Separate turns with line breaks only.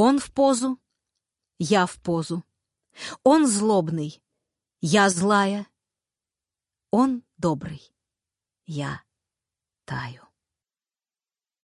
Он в позу, я в позу. Он злобный, я злая. Он добрый, я таю.